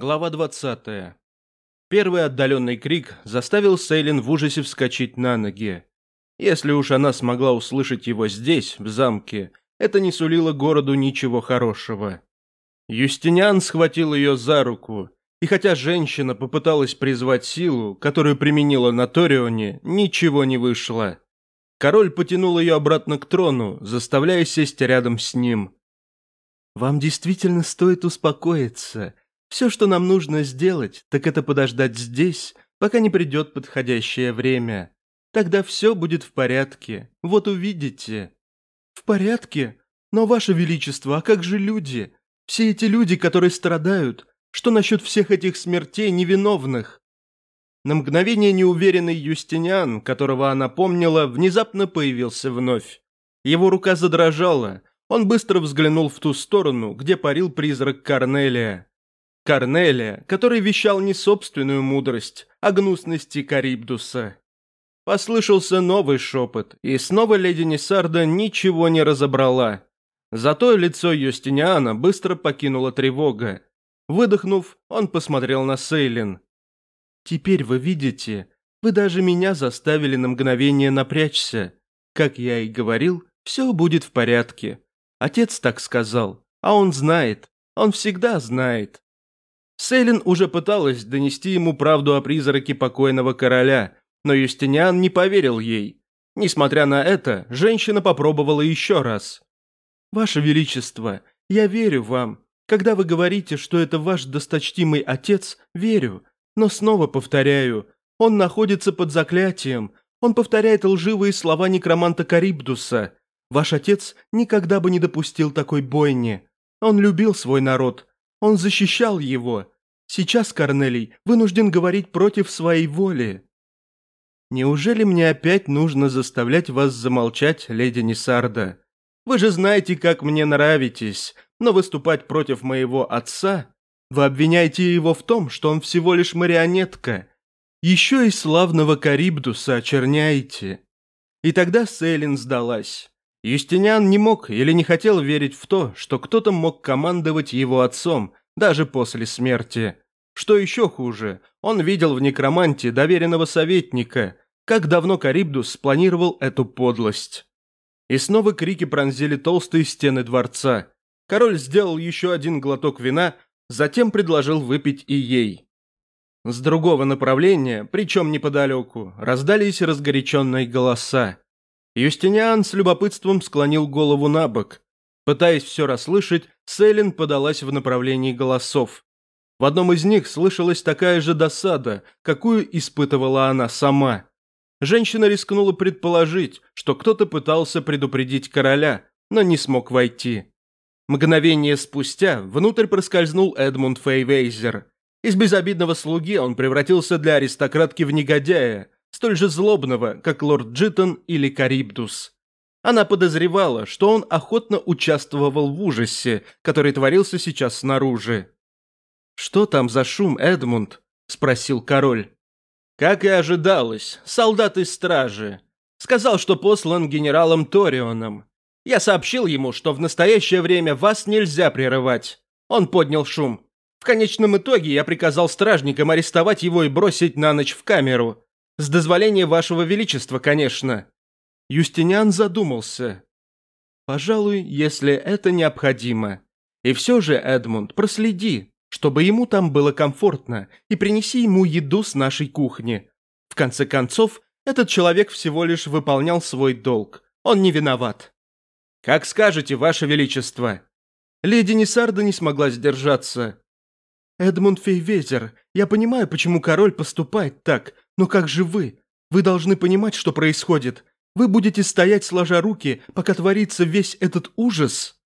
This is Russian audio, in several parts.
Глава 20. Первый отдаленный крик заставил Сейлин в ужасе вскочить на ноги. Если уж она смогла услышать его здесь, в замке, это не сулило городу ничего хорошего. Юстиниан схватил ее за руку, и хотя женщина попыталась призвать силу, которую применила на Торионе, ничего не вышло. Король потянул ее обратно к трону, заставляя сесть рядом с ним. «Вам действительно стоит успокоиться», все, что нам нужно сделать, так это подождать здесь, пока не придет подходящее время. Тогда все будет в порядке, вот увидите». «В порядке? Но, Ваше Величество, а как же люди? Все эти люди, которые страдают? Что насчет всех этих смертей невиновных?» На мгновение неуверенный Юстиниан, которого она помнила, внезапно появился вновь. Его рука задрожала, он быстро взглянул в ту сторону, где парил призрак Корнелия. Корнелия, который вещал не собственную мудрость, а гнусности Карибдуса. Послышался новый шепот, и снова леди Несарда ничего не разобрала. Зато лицо Юстиниана быстро покинула тревога. Выдохнув, он посмотрел на Сейлин. «Теперь вы видите, вы даже меня заставили на мгновение напрячься. Как я и говорил, все будет в порядке. Отец так сказал, а он знает, он всегда знает». Сейлин уже пыталась донести ему правду о призраке покойного короля, но Юстиниан не поверил ей. Несмотря на это, женщина попробовала еще раз. «Ваше Величество, я верю вам. Когда вы говорите, что это ваш досточтимый отец, верю. Но снова повторяю, он находится под заклятием. Он повторяет лживые слова некроманта Карибдуса. Ваш отец никогда бы не допустил такой бойни. Он любил свой народ, он защищал его. Сейчас Корнелий вынужден говорить против своей воли. Неужели мне опять нужно заставлять вас замолчать, леди Несарда? Вы же знаете, как мне нравитесь, но выступать против моего отца... Вы обвиняете его в том, что он всего лишь марионетка. Еще и славного Карибдуса очерняете. И тогда Сейлин сдалась. Юстиниан не мог или не хотел верить в то, что кто-то мог командовать его отцом, даже после смерти. Что еще хуже, он видел в некроманте доверенного советника, как давно Карибдус спланировал эту подлость. И снова крики пронзили толстые стены дворца. Король сделал еще один глоток вина, затем предложил выпить и ей. С другого направления, причем неподалеку, раздались разгоряченные голоса. Юстиниан с любопытством склонил голову на бок. Пытаясь все расслышать, Селин подалась в направлении голосов. В одном из них слышалась такая же досада, какую испытывала она сама. Женщина рискнула предположить, что кто-то пытался предупредить короля, но не смог войти. Мгновение спустя внутрь проскользнул Эдмунд Фейвейзер. Из безобидного слуги он превратился для аристократки в негодяя – столь же злобного, как лорд Джитон или Карибдус. Она подозревала, что он охотно участвовал в ужасе, который творился сейчас снаружи. «Что там за шум, Эдмунд?» – спросил король. Как и ожидалось, солдат из стражи. Сказал, что послан генералом Торионом. Я сообщил ему, что в настоящее время вас нельзя прерывать. Он поднял шум. В конечном итоге я приказал стражникам арестовать его и бросить на ночь в камеру. С дозволения вашего величества, конечно. Юстиниан задумался. Пожалуй, если это необходимо. И все же, Эдмунд, проследи, чтобы ему там было комфортно, и принеси ему еду с нашей кухни. В конце концов, этот человек всего лишь выполнял свой долг. Он не виноват. Как скажете, ваше величество. Леди Несарда не смогла сдержаться. Эдмунд Фейвезер, я понимаю, почему король поступает так, но как же вы? Вы должны понимать, что происходит. Вы будете стоять, сложа руки, пока творится весь этот ужас».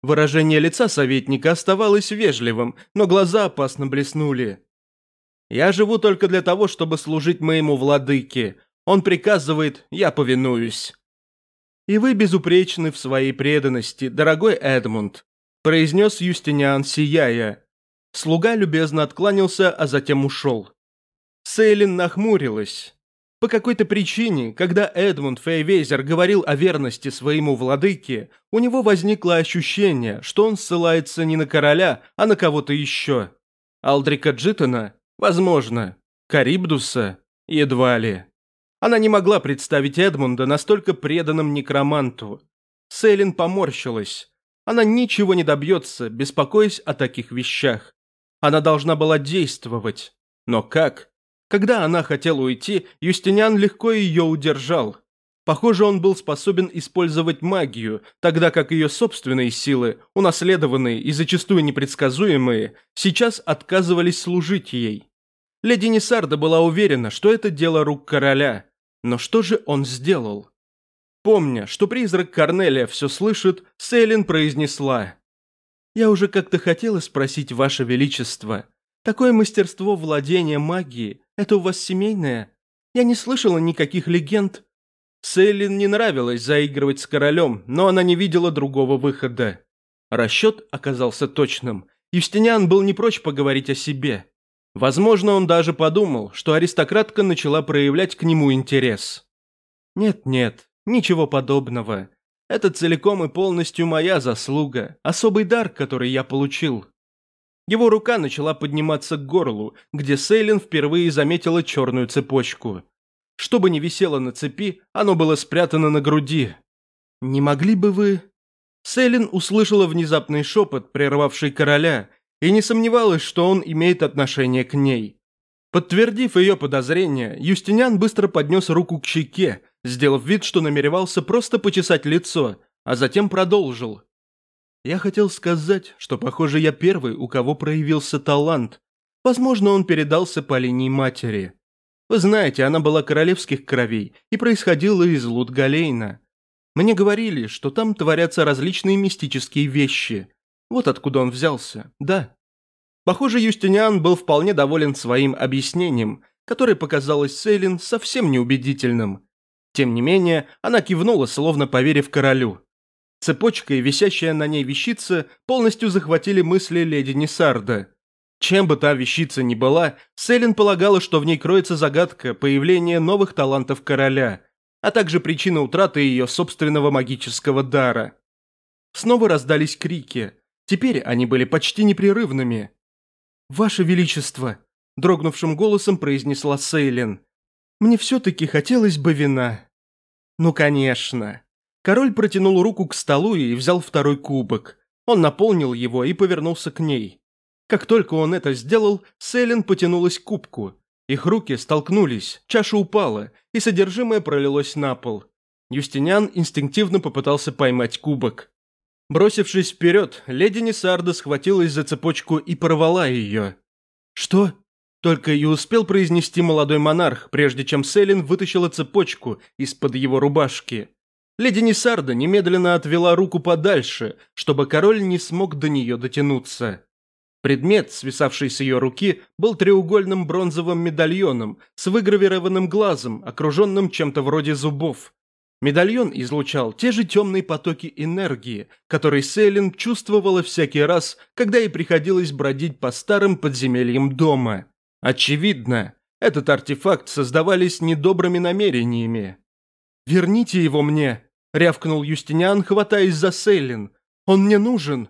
Выражение лица советника оставалось вежливым, но глаза опасно блеснули. «Я живу только для того, чтобы служить моему владыке. Он приказывает, я повинуюсь». «И вы безупречны в своей преданности, дорогой Эдмунд», – произнес Юстиниан, сияя. Слуга любезно откланялся, а затем ушел. Сейлин нахмурилась. По какой-то причине, когда Эдмунд Фейвейзер говорил о верности своему владыке, у него возникло ощущение, что он ссылается не на короля, а на кого-то еще. Алдрика Джитона, Возможно. Карибдуса? Едва ли. Она не могла представить Эдмунда настолько преданным некроманту. Сейлин поморщилась. Она ничего не добьется, беспокоясь о таких вещах. Она должна была действовать. Но как? Когда она хотела уйти, Юстиниан легко ее удержал. Похоже, он был способен использовать магию, тогда как ее собственные силы, унаследованные и зачастую непредсказуемые, сейчас отказывались служить ей. Леди Несарда была уверена, что это дело рук короля. Но что же он сделал? Помня, что призрак Корнелия все слышит, Сейлин произнесла – я уже как-то хотела спросить, Ваше Величество. Такое мастерство владения магией – это у вас семейное? Я не слышала никаких легенд». Сейлин не нравилось заигрывать с королем, но она не видела другого выхода. Расчет оказался точным. Евстиниан был не прочь поговорить о себе. Возможно, он даже подумал, что аристократка начала проявлять к нему интерес. «Нет-нет, ничего подобного. Это целиком и полностью моя заслуга, особый дар, который я получил. Его рука начала подниматься к горлу, где Сейлин впервые заметила черную цепочку. Что бы ни висело на цепи, оно было спрятано на груди. «Не могли бы вы...» Сейлин услышала внезапный шепот, прервавший короля, и не сомневалась, что он имеет отношение к ней. Подтвердив ее подозрения, Юстиниан быстро поднес руку к щеке, сделав вид, что намеревался просто почесать лицо, а затем продолжил. Я хотел сказать, что, похоже, я первый, у кого проявился талант. Возможно, он передался по линии матери. Вы знаете, она была королевских кровей и происходила из Лутгалейна. Мне говорили, что там творятся различные мистические вещи. Вот откуда он взялся, да. Похоже, Юстиниан был вполне доволен своим объяснением, которое показалось Сейлин совсем неубедительным. Тем не менее, она кивнула, словно поверив королю. Цепочка и висящая на ней вещица полностью захватили мысли леди Несарда. Чем бы та вещица ни была, Селин полагала, что в ней кроется загадка появления новых талантов короля, а также причина утраты ее собственного магического дара. Снова раздались крики. Теперь они были почти непрерывными. «Ваше Величество!» – дрогнувшим голосом произнесла Сейлин. «Мне все-таки хотелось бы вина». Ну, конечно. Король протянул руку к столу и взял второй кубок. Он наполнил его и повернулся к ней. Как только он это сделал, Селин потянулась к кубку. Их руки столкнулись, чаша упала, и содержимое пролилось на пол. Юстиниан инстинктивно попытался поймать кубок. Бросившись вперед, леди Несарда схватилась за цепочку и порвала ее. «Что?» Только и успел произнести молодой монарх, прежде чем Селин вытащила цепочку из-под его рубашки. Леди Несарда немедленно отвела руку подальше, чтобы король не смог до нее дотянуться. Предмет, свисавший с ее руки, был треугольным бронзовым медальоном с выгравированным глазом, окруженным чем-то вроде зубов. Медальон излучал те же темные потоки энергии, которые Сейлин чувствовала всякий раз, когда ей приходилось бродить по старым подземельям дома. Очевидно, этот артефакт создавали с недобрыми намерениями. «Верните его мне!» – рявкнул Юстиниан, хватаясь за Сейлин. «Он мне нужен!»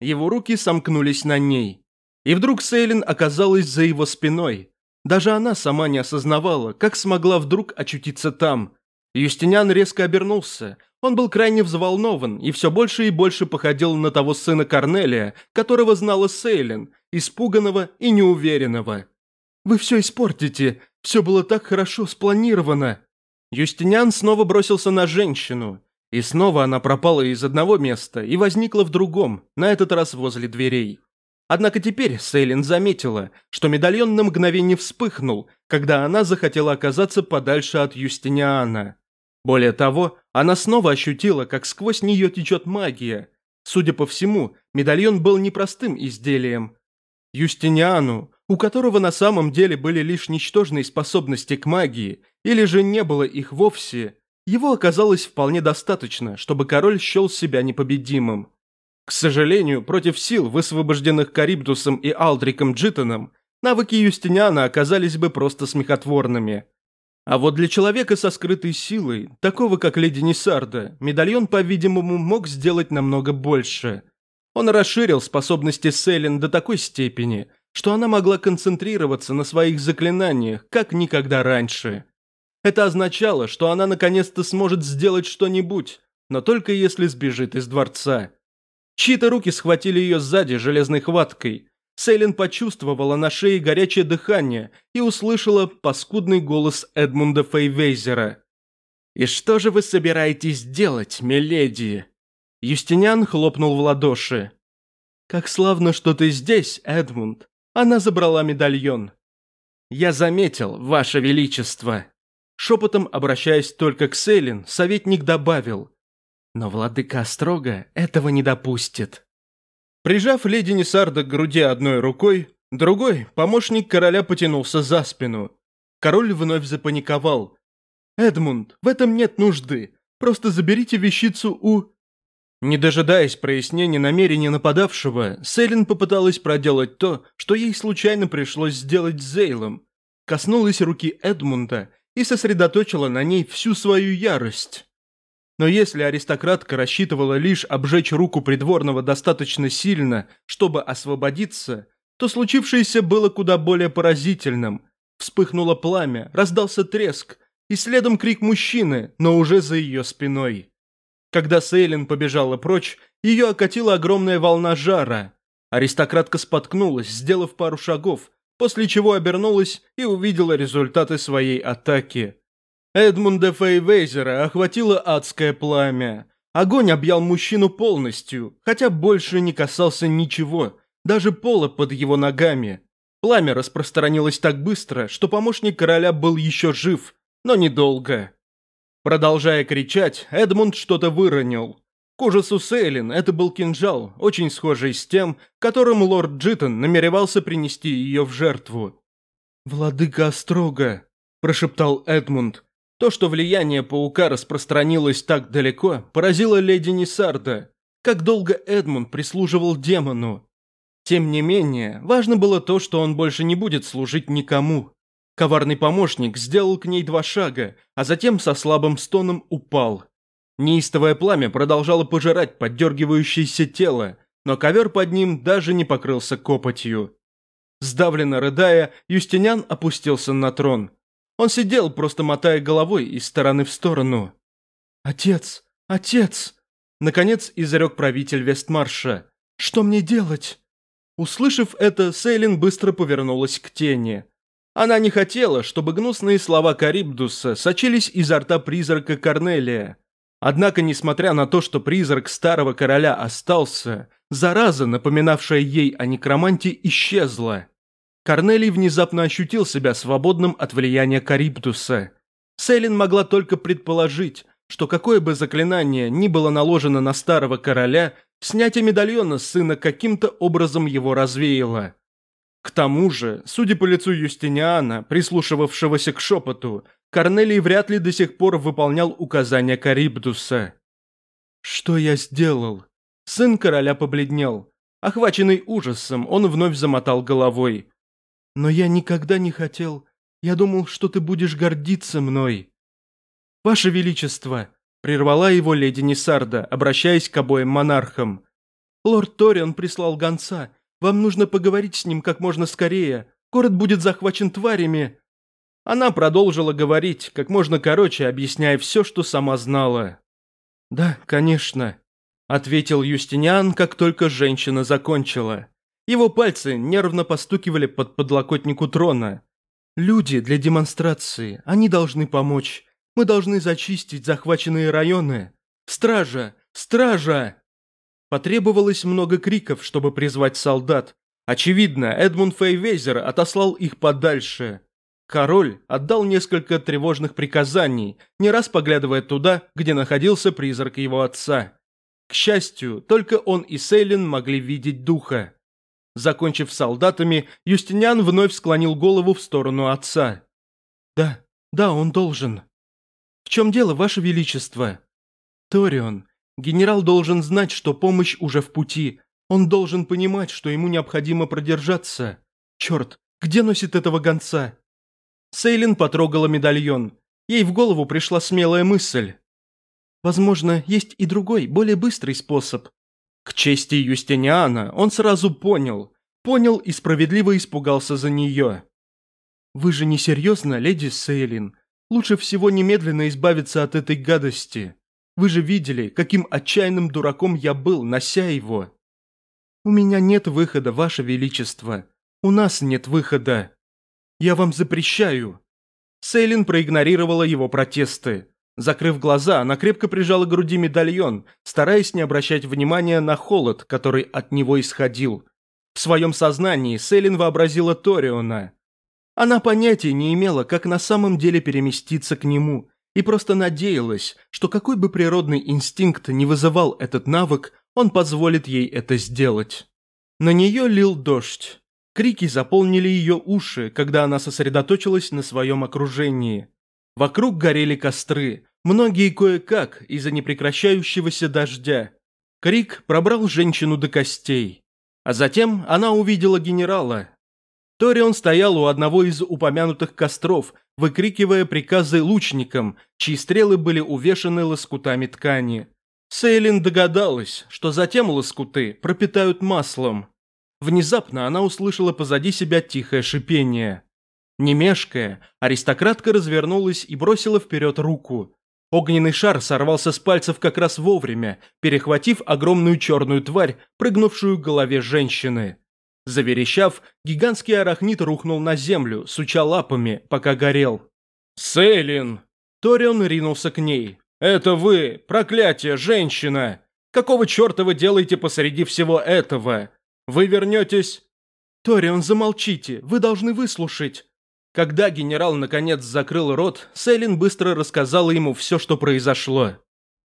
Его руки сомкнулись на ней. И вдруг Сейлин оказалась за его спиной. Даже она сама не осознавала, как смогла вдруг очутиться там. Юстиниан резко обернулся. Он был крайне взволнован и все больше и больше походил на того сына Корнелия, которого знала Сейлин, испуганного и неуверенного. Вы все испортите. Все было так хорошо спланировано». Юстиниан снова бросился на женщину. И снова она пропала из одного места и возникла в другом, на этот раз возле дверей. Однако теперь Сейлин заметила, что медальон на мгновение вспыхнул, когда она захотела оказаться подальше от Юстиниана. Более того, она снова ощутила, как сквозь нее течет магия. Судя по всему, медальон был непростым изделием. Юстиниану у которого на самом деле были лишь ничтожные способности к магии, или же не было их вовсе, его оказалось вполне достаточно, чтобы король счел себя непобедимым. К сожалению, против сил, высвобожденных Карибдусом и Алдриком Джитоном, навыки Юстиниана оказались бы просто смехотворными. А вот для человека со скрытой силой, такого как Леди Несарда, медальон, по-видимому, мог сделать намного больше. Он расширил способности Сейлин до такой степени – что она могла концентрироваться на своих заклинаниях, как никогда раньше. Это означало, что она наконец-то сможет сделать что-нибудь, но только если сбежит из дворца. Чьи-то руки схватили ее сзади железной хваткой. Сейлин почувствовала на шее горячее дыхание и услышала паскудный голос Эдмунда Фейвейзера. «И что же вы собираетесь делать, миледи?» Юстиниан хлопнул в ладоши. «Как славно, что ты здесь, Эдмунд. Она забрала медальон. «Я заметил, Ваше Величество!» Шепотом обращаясь только к Селин, советник добавил. «Но владыка строго этого не допустит». Прижав леди Несарда к груди одной рукой, другой, помощник короля потянулся за спину. Король вновь запаниковал. «Эдмунд, в этом нет нужды. Просто заберите вещицу у...» Не дожидаясь прояснения намерений нападавшего, Селин попыталась проделать то, что ей случайно пришлось сделать с Зейлом. Коснулась руки Эдмунда и сосредоточила на ней всю свою ярость. Но если аристократка рассчитывала лишь обжечь руку придворного достаточно сильно, чтобы освободиться, то случившееся было куда более поразительным. Вспыхнуло пламя, раздался треск, и следом крик мужчины, но уже за ее спиной. Когда Сейлин побежала прочь, ее окатила огромная волна жара. Аристократка споткнулась, сделав пару шагов, после чего обернулась и увидела результаты своей атаки. Эдмунда Фейвейзера охватило адское пламя. Огонь объял мужчину полностью, хотя больше не касался ничего, даже пола под его ногами. Пламя распространилось так быстро, что помощник короля был еще жив, но недолго. Продолжая кричать, Эдмунд что-то выронил. Кожесу Сейлин это был кинжал, очень схожий с тем, которым лорд Джитон намеревался принести ее в жертву. «Владыка Острога», – прошептал Эдмунд. То, что влияние паука распространилось так далеко, поразило леди Несарда. Как долго Эдмунд прислуживал демону. Тем не менее, важно было то, что он больше не будет служить никому. Коварный помощник сделал к ней два шага, а затем со слабым стоном упал. Неистовое пламя продолжало пожирать поддергивающееся тело, но ковер под ним даже не покрылся копотью. Сдавленно рыдая, Юстинян опустился на трон. Он сидел, просто мотая головой из стороны в сторону. «Отец! Отец!» Наконец изрек правитель Вестмарша. «Что мне делать?» Услышав это, Сейлин быстро повернулась к тени. Она не хотела, чтобы гнусные слова Карибдуса сочились изо рта призрака Корнелия. Однако, несмотря на то, что призрак старого короля остался, зараза, напоминавшая ей о некроманте, исчезла. Корнелий внезапно ощутил себя свободным от влияния Карибдуса. Селин могла только предположить, что какое бы заклинание ни было наложено на старого короля, снятие медальона сына каким-то образом его развеяло – к тому же, судя по лицу Юстиниана, прислушивавшегося к шепоту, Корнелий вряд ли до сих пор выполнял указания Карибдуса. «Что я сделал?» Сын короля побледнел. Охваченный ужасом, он вновь замотал головой. «Но я никогда не хотел. Я думал, что ты будешь гордиться мной». «Ваше Величество!» – прервала его леди Несарда, обращаясь к обоим монархам. «Лорд Торион прислал гонца вам нужно поговорить с ним как можно скорее. Город будет захвачен тварями». Она продолжила говорить, как можно короче, объясняя все, что сама знала. «Да, конечно», — ответил Юстиниан, как только женщина закончила. Его пальцы нервно постукивали под подлокотнику трона. «Люди для демонстрации, они должны помочь. Мы должны зачистить захваченные районы. Стража! Стража!» Потребовалось много криков, чтобы призвать солдат. Очевидно, Эдмунд Фейвезер отослал их подальше. Король отдал несколько тревожных приказаний, не раз поглядывая туда, где находился призрак его отца. К счастью, только он и Сейлин могли видеть духа. Закончив солдатами, Юстиниан вновь склонил голову в сторону отца. «Да, да, он должен». «В чем дело, Ваше Величество?» «Торион, Генерал должен знать, что помощь уже в пути. Он должен понимать, что ему необходимо продержаться. Черт, где носит этого гонца? Сейлин потрогала медальон. Ей в голову пришла смелая мысль. Возможно, есть и другой, более быстрый способ. К чести Юстиниана он сразу понял. Понял и справедливо испугался за нее. «Вы же не серьезно, леди Сейлин? Лучше всего немедленно избавиться от этой гадости. Вы же видели, каким отчаянным дураком я был, нося его. У меня нет выхода, Ваше Величество. У нас нет выхода. Я вам запрещаю. Сейлин проигнорировала его протесты. Закрыв глаза, она крепко прижала к груди медальон, стараясь не обращать внимания на холод, который от него исходил. В своем сознании Селин вообразила Ториона. Она понятия не имела, как на самом деле переместиться к нему, и просто надеялась, что какой бы природный инстинкт не вызывал этот навык, он позволит ей это сделать. На нее лил дождь. Крики заполнили ее уши, когда она сосредоточилась на своем окружении. Вокруг горели костры, многие кое-как из-за непрекращающегося дождя. Крик пробрал женщину до костей. А затем она увидела генерала. Торион стоял у одного из упомянутых костров выкрикивая приказы лучникам, чьи стрелы были увешаны лоскутами ткани. Сейлин догадалась, что затем лоскуты пропитают маслом. Внезапно она услышала позади себя тихое шипение. Не аристократка развернулась и бросила вперед руку. Огненный шар сорвался с пальцев как раз вовремя, перехватив огромную черную тварь, прыгнувшую к голове женщины. Заверещав, гигантский арахнит рухнул на землю, суча лапами, пока горел. «Сейлин!» Торион ринулся к ней. «Это вы! Проклятие, женщина! Какого черта вы делаете посреди всего этого? Вы вернетесь...» «Торион, замолчите! Вы должны выслушать!» Когда генерал наконец закрыл рот, Сейлин быстро рассказала ему все, что произошло.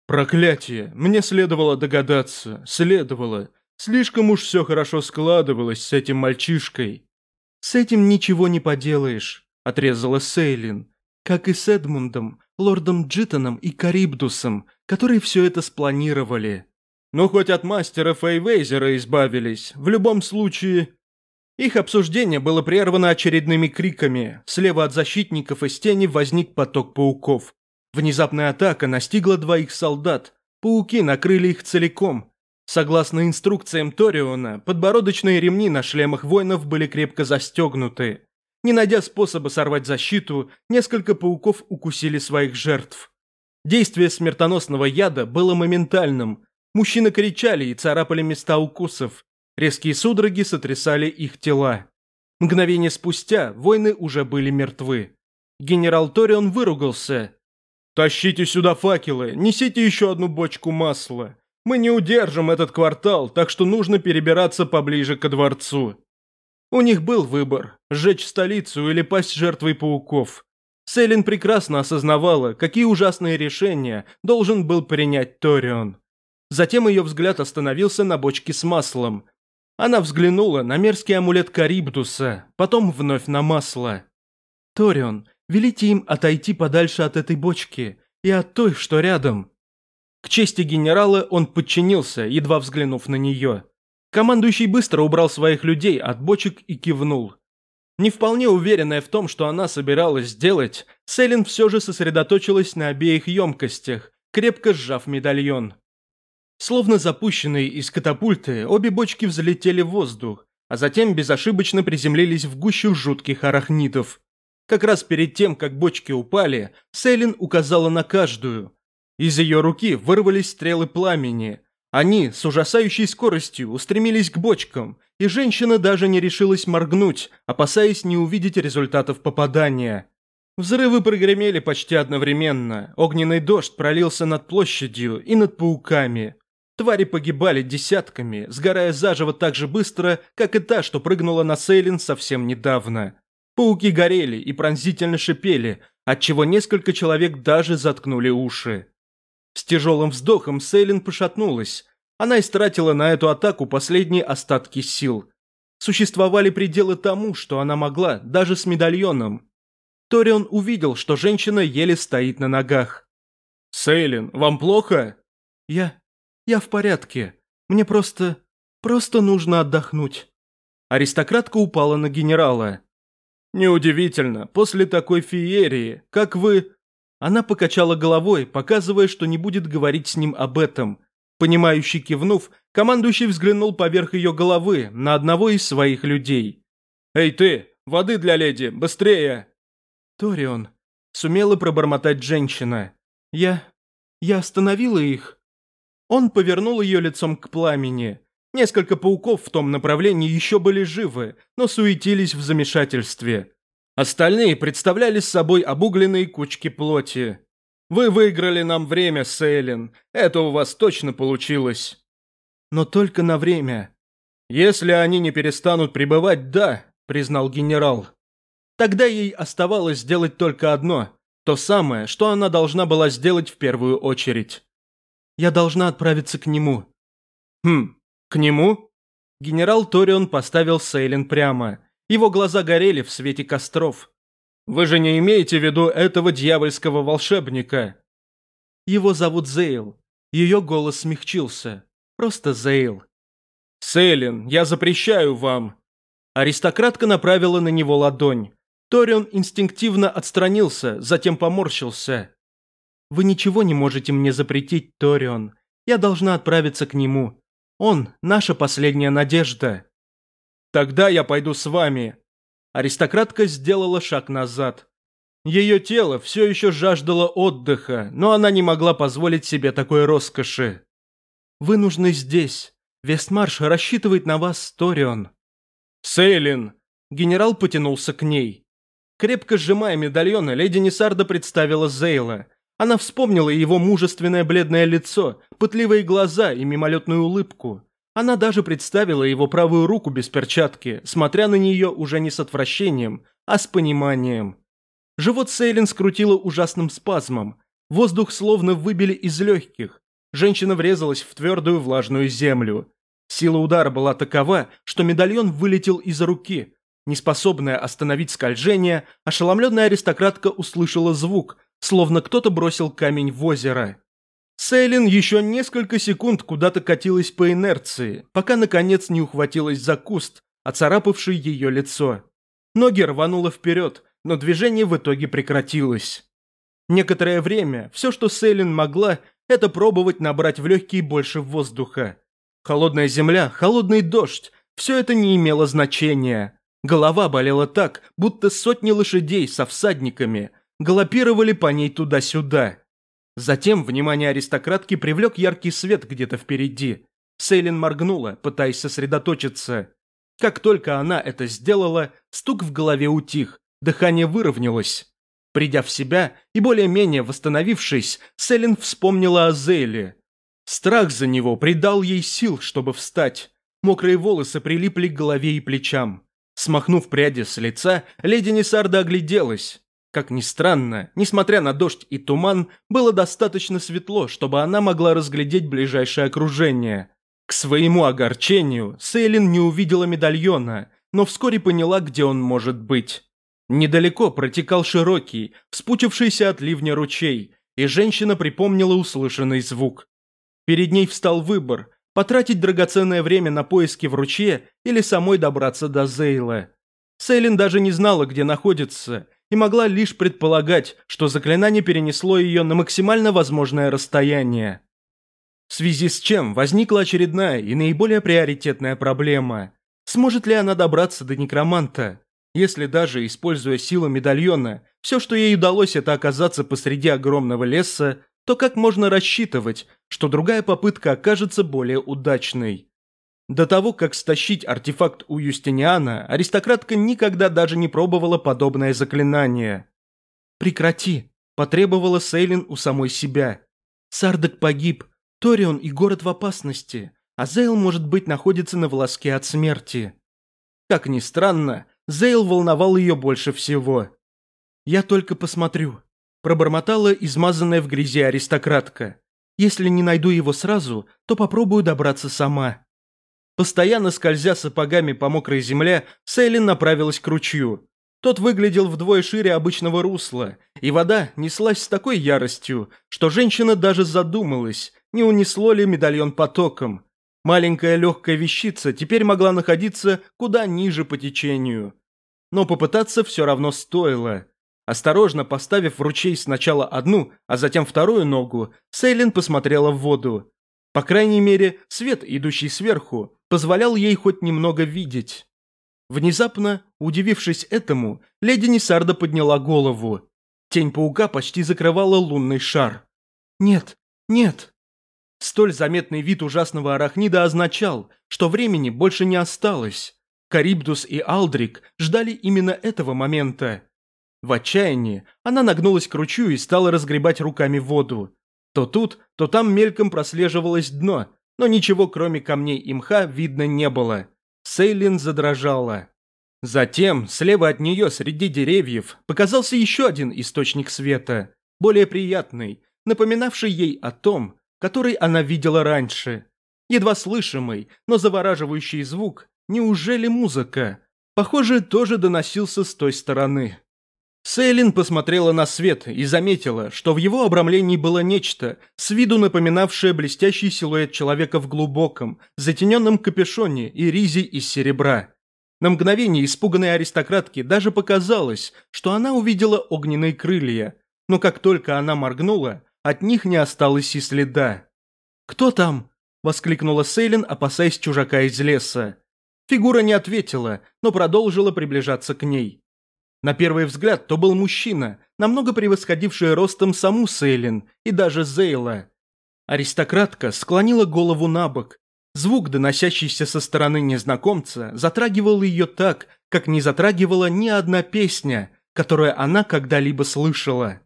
«Проклятие! Мне следовало догадаться. Следовало. Слишком уж все хорошо складывалось с этим мальчишкой. «С этим ничего не поделаешь», – отрезала Сейлин. «Как и с Эдмундом, лордом Джитоном и Карибдусом, которые все это спланировали». «Ну, хоть от мастера Фейвейзера избавились, в любом случае...» Их обсуждение было прервано очередными криками. Слева от защитников из тени возник поток пауков. Внезапная атака настигла двоих солдат. Пауки накрыли их целиком, Согласно инструкциям Ториона, подбородочные ремни на шлемах воинов были крепко застегнуты. Не найдя способа сорвать защиту, несколько пауков укусили своих жертв. Действие смертоносного яда было моментальным. Мужчины кричали и царапали места укусов. Резкие судороги сотрясали их тела. Мгновение спустя воины уже были мертвы. Генерал Торион выругался. «Тащите сюда факелы, несите еще одну бочку масла. Мы не удержим этот квартал, так что нужно перебираться поближе ко дворцу. У них был выбор – сжечь столицу или пасть жертвой пауков. Селин прекрасно осознавала, какие ужасные решения должен был принять Торион. Затем ее взгляд остановился на бочке с маслом. Она взглянула на мерзкий амулет Карибдуса, потом вновь на масло. «Торион, велите им отойти подальше от этой бочки и от той, что рядом. К чести генерала он подчинился, едва взглянув на нее. Командующий быстро убрал своих людей от бочек и кивнул. Не вполне уверенная в том, что она собиралась сделать, Селин все же сосредоточилась на обеих емкостях, крепко сжав медальон. Словно запущенные из катапульты, обе бочки взлетели в воздух, а затем безошибочно приземлились в гущу жутких арахнидов. Как раз перед тем, как бочки упали, Сейлин указала на каждую, из ее руки вырвались стрелы пламени. Они с ужасающей скоростью устремились к бочкам, и женщина даже не решилась моргнуть, опасаясь не увидеть результатов попадания. Взрывы прогремели почти одновременно, огненный дождь пролился над площадью и над пауками. Твари погибали десятками, сгорая заживо так же быстро, как и та, что прыгнула на Сейлин совсем недавно. Пауки горели и пронзительно шипели, отчего несколько человек даже заткнули уши. С тяжелым вздохом Сейлин пошатнулась. Она истратила на эту атаку последние остатки сил. Существовали пределы тому, что она могла, даже с медальоном. Торион увидел, что женщина еле стоит на ногах. «Сейлин, вам плохо?» «Я... я в порядке. Мне просто... просто нужно отдохнуть». Аристократка упала на генерала. «Неудивительно, после такой феерии, как вы...» Она покачала головой, показывая, что не будет говорить с ним об этом. Понимающий кивнув, командующий взглянул поверх ее головы на одного из своих людей. «Эй ты, воды для леди, быстрее!» «Торион», — сумела пробормотать женщина. «Я... я остановила их». Он повернул ее лицом к пламени. Несколько пауков в том направлении еще были живы, но суетились в замешательстве. Остальные представляли собой обугленные кучки плоти. «Вы выиграли нам время, Сейлин. Это у вас точно получилось». «Но только на время». «Если они не перестанут пребывать, да», — признал генерал. Тогда ей оставалось сделать только одно, то самое, что она должна была сделать в первую очередь. «Я должна отправиться к нему». «Хм, к нему?» Генерал Торион поставил Сейлин прямо. Его глаза горели в свете костров. «Вы же не имеете в виду этого дьявольского волшебника?» «Его зовут Зейл». Ее голос смягчился. «Просто Зейл». «Сейлин, я запрещаю вам!» Аристократка направила на него ладонь. Торион инстинктивно отстранился, затем поморщился. «Вы ничего не можете мне запретить, Торион. Я должна отправиться к нему. Он – наша последняя надежда». Тогда я пойду с вами. Аристократка сделала шаг назад. Ее тело все еще жаждало отдыха, но она не могла позволить себе такой роскоши. «Вы нужны здесь. Вестмарш рассчитывает на вас, Торион». «Сейлин!» Генерал потянулся к ней. Крепко сжимая медальона, леди Несарда представила Зейла. Она вспомнила его мужественное бледное лицо, пытливые глаза и мимолетную улыбку. Она даже представила его правую руку без перчатки, смотря на нее уже не с отвращением, а с пониманием. Живот Сейлин скрутило ужасным спазмом. Воздух словно выбили из легких. Женщина врезалась в твердую влажную землю. Сила удара была такова, что медальон вылетел из руки. Неспособная остановить скольжение, ошеломленная аристократка услышала звук, словно кто-то бросил камень в озеро. Сейлин еще несколько секунд куда-то катилась по инерции, пока наконец не ухватилась за куст, оцарапавший ее лицо. Ноги рвануло вперед, но движение в итоге прекратилось. Некоторое время все, что Сейлин могла, это пробовать набрать в легкие больше воздуха. Холодная земля, холодный дождь – все это не имело значения. Голова болела так, будто сотни лошадей со всадниками галопировали по ней туда-сюда – Затем внимание аристократки привлек яркий свет где-то впереди. Сейлин моргнула, пытаясь сосредоточиться. Как только она это сделала, стук в голове утих, дыхание выровнялось. Придя в себя и более-менее восстановившись, Селин вспомнила о Зейле. Страх за него придал ей сил, чтобы встать. Мокрые волосы прилипли к голове и плечам. Смахнув пряди с лица, леди Несарда огляделась. Как ни странно, несмотря на дождь и туман, было достаточно светло, чтобы она могла разглядеть ближайшее окружение. К своему огорчению Сейлин не увидела медальона, но вскоре поняла, где он может быть. Недалеко протекал широкий, вспучившийся от ливня ручей, и женщина припомнила услышанный звук. Перед ней встал выбор – потратить драгоценное время на поиски в ручье или самой добраться до Зейла. Сейлин даже не знала, где находится – и могла лишь предполагать, что заклинание перенесло ее на максимально возможное расстояние. В связи с чем возникла очередная и наиболее приоритетная проблема. Сможет ли она добраться до некроманта? Если даже, используя силу медальона, все, что ей удалось, это оказаться посреди огромного леса, то как можно рассчитывать, что другая попытка окажется более удачной? До того, как стащить артефакт у Юстиниана, аристократка никогда даже не пробовала подобное заклинание. «Прекрати!» – потребовала Сейлин у самой себя. «Сардак погиб, Торион и город в опасности, а Зейл, может быть, находится на волоске от смерти». Как ни странно, Зейл волновал ее больше всего. «Я только посмотрю», – пробормотала измазанная в грязи аристократка. «Если не найду его сразу, то попробую добраться сама». Постоянно скользя сапогами по мокрой земле, Сейлин направилась к ручью. Тот выглядел вдвое шире обычного русла, и вода неслась с такой яростью, что женщина даже задумалась, не унесло ли медальон потоком. Маленькая легкая вещица теперь могла находиться куда ниже по течению. Но попытаться все равно стоило. Осторожно поставив в ручей сначала одну, а затем вторую ногу, Сейлин посмотрела в воду. По крайней мере, свет, идущий сверху, позволял ей хоть немного видеть. Внезапно, удивившись этому, леди Несарда подняла голову. Тень паука почти закрывала лунный шар. «Нет, нет!» Столь заметный вид ужасного арахнида означал, что времени больше не осталось. Карибдус и Алдрик ждали именно этого момента. В отчаянии она нагнулась к ручью и стала разгребать руками воду. То тут, то там мельком прослеживалось дно, но ничего кроме камней и мха видно не было. Сейлин задрожала. Затем, слева от нее, среди деревьев, показался еще один источник света, более приятный, напоминавший ей о том, который она видела раньше. Едва слышимый, но завораживающий звук, неужели музыка? Похоже, тоже доносился с той стороны. Сейлин посмотрела на свет и заметила, что в его обрамлении было нечто, с виду напоминавшее блестящий силуэт человека в глубоком, затененном капюшоне и ризе из серебра. На мгновение испуганной аристократке даже показалось, что она увидела огненные крылья, но как только она моргнула, от них не осталось и следа. «Кто там?» – воскликнула Сейлин, опасаясь чужака из леса. Фигура не ответила, но продолжила приближаться к ней. На первый взгляд, то был мужчина, намного превосходивший ростом саму Сейлин и даже Зейла. Аристократка склонила голову на бок. Звук, доносящийся со стороны незнакомца, затрагивал ее так, как не затрагивала ни одна песня, которую она когда-либо слышала.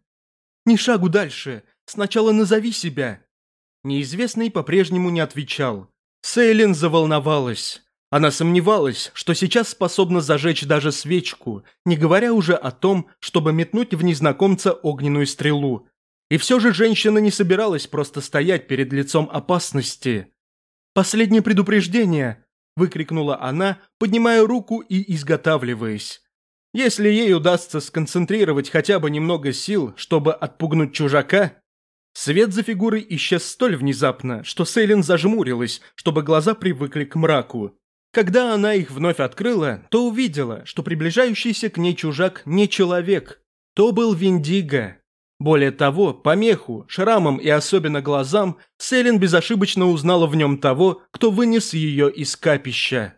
«Ни шагу дальше! Сначала назови себя!» Неизвестный по-прежнему не отвечал. Сейлин заволновалась. Она сомневалась, что сейчас способна зажечь даже свечку, не говоря уже о том, чтобы метнуть в незнакомца огненную стрелу. И все же женщина не собиралась просто стоять перед лицом опасности. «Последнее предупреждение!» – выкрикнула она, поднимая руку и изготавливаясь. Если ей удастся сконцентрировать хотя бы немного сил, чтобы отпугнуть чужака, Свет за фигурой исчез столь внезапно, что Сейлин зажмурилась, чтобы глаза привыкли к мраку. Когда она их вновь открыла, то увидела, что приближающийся к ней чужак не человек. То был Виндиго. Более того, по меху, шрамам и особенно глазам, Селин безошибочно узнала в нем того, кто вынес ее из капища.